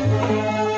Música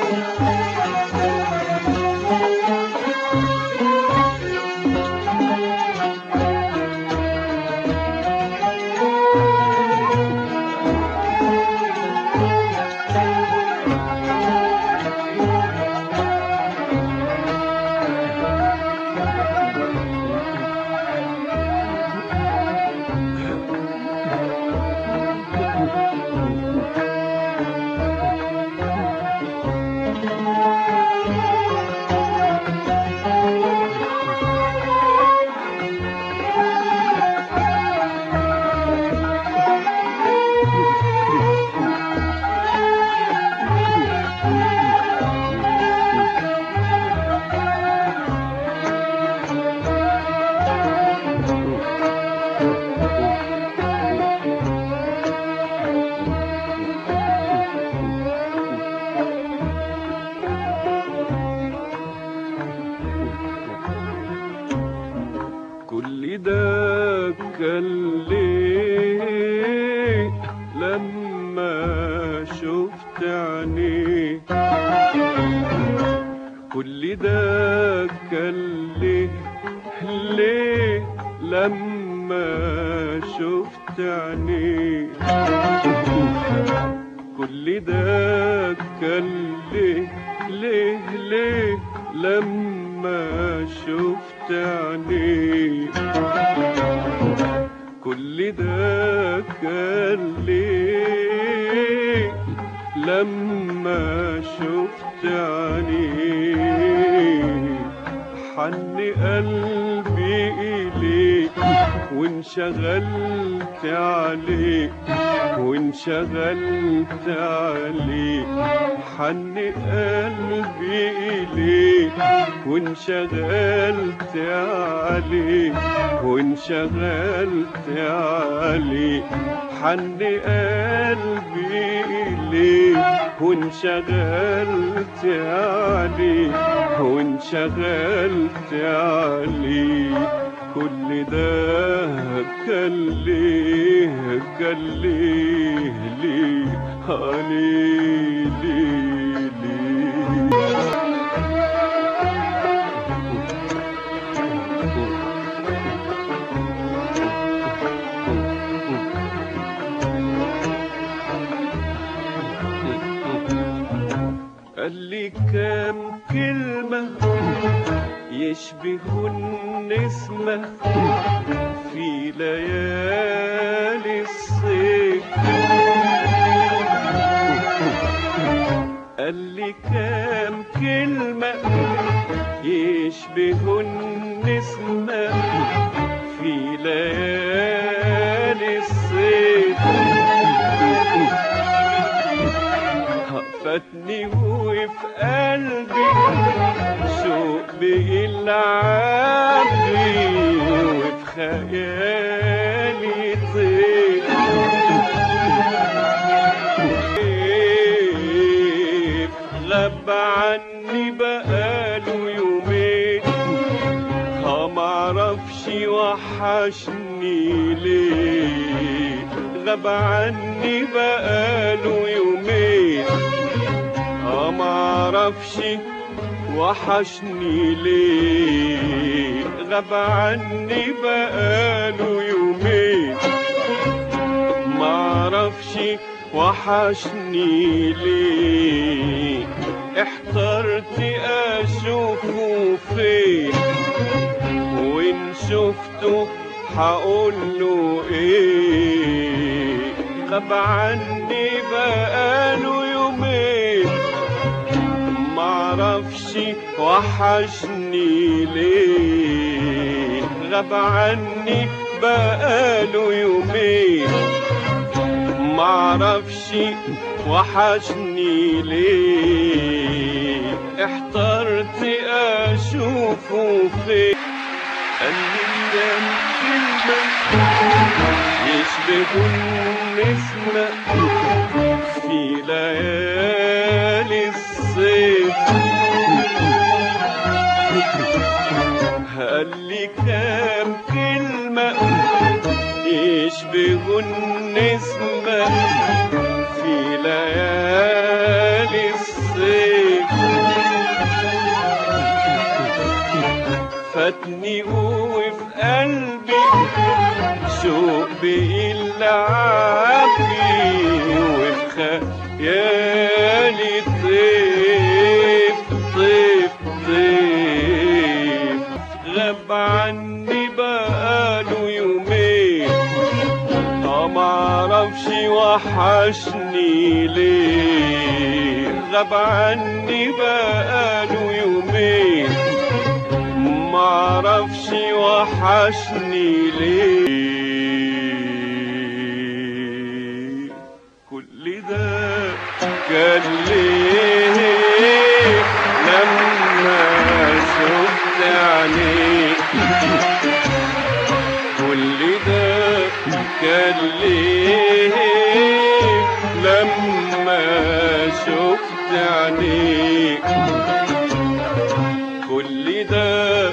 شفت عينيه كل ده كان ليه ليه ليه لما شفت عينيه كل ده كان ليه لما شفت عينيه حن قلبي إليك. وانشغلت عليك وانشغلت عليك. حن قلبي إليك وانشغلت عليك وانشغلت عليك. حن قلبي إليك وانشغلت عليك وانشغلت عليك. كل ده كان ليه كان ليه ليه آه ليه قال لي كام كلمة يشبه النسمة في ليالي الصيف. قال لي كام كلمة يشبه النسمة في ليالي فاتني وفي قلبي شوق بيلعبني وفي خيالي طير غاب عني بقاله يومين. معرفش وحشني ليه. غاب عني بقاله معرفش وحشني ليه؟ غاب عني بقاله يومين. معرفش وحشني ليه؟ احترت أشوفه فين؟ وإن شفته هقوله إيه؟ غاب عني بقاله معرفش وحشني ليه؟ غاب عني بقاله يومين. معرفش وحشني ليه؟ احترت أشوفه فين؟ قال لي كلمة يشبه النسمة كام كلمة يشبه النسمة في ليالي الصيف. فاتني وفي قلبي شوق بيلعبني وفي خيالي غاب عني بقاله يومين آه معرفش وحشني ليه غاب عني بقاله يومين معرفش وحشني ليه عينيك كل ده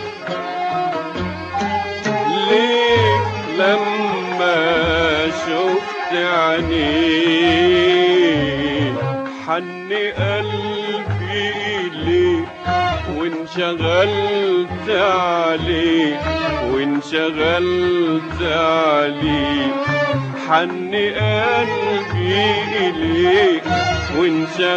ليك لما شفت عينيك حن قلبي ليك وانشغلت عليك وانشغلت عليك حن قلبي ليك وانشغلت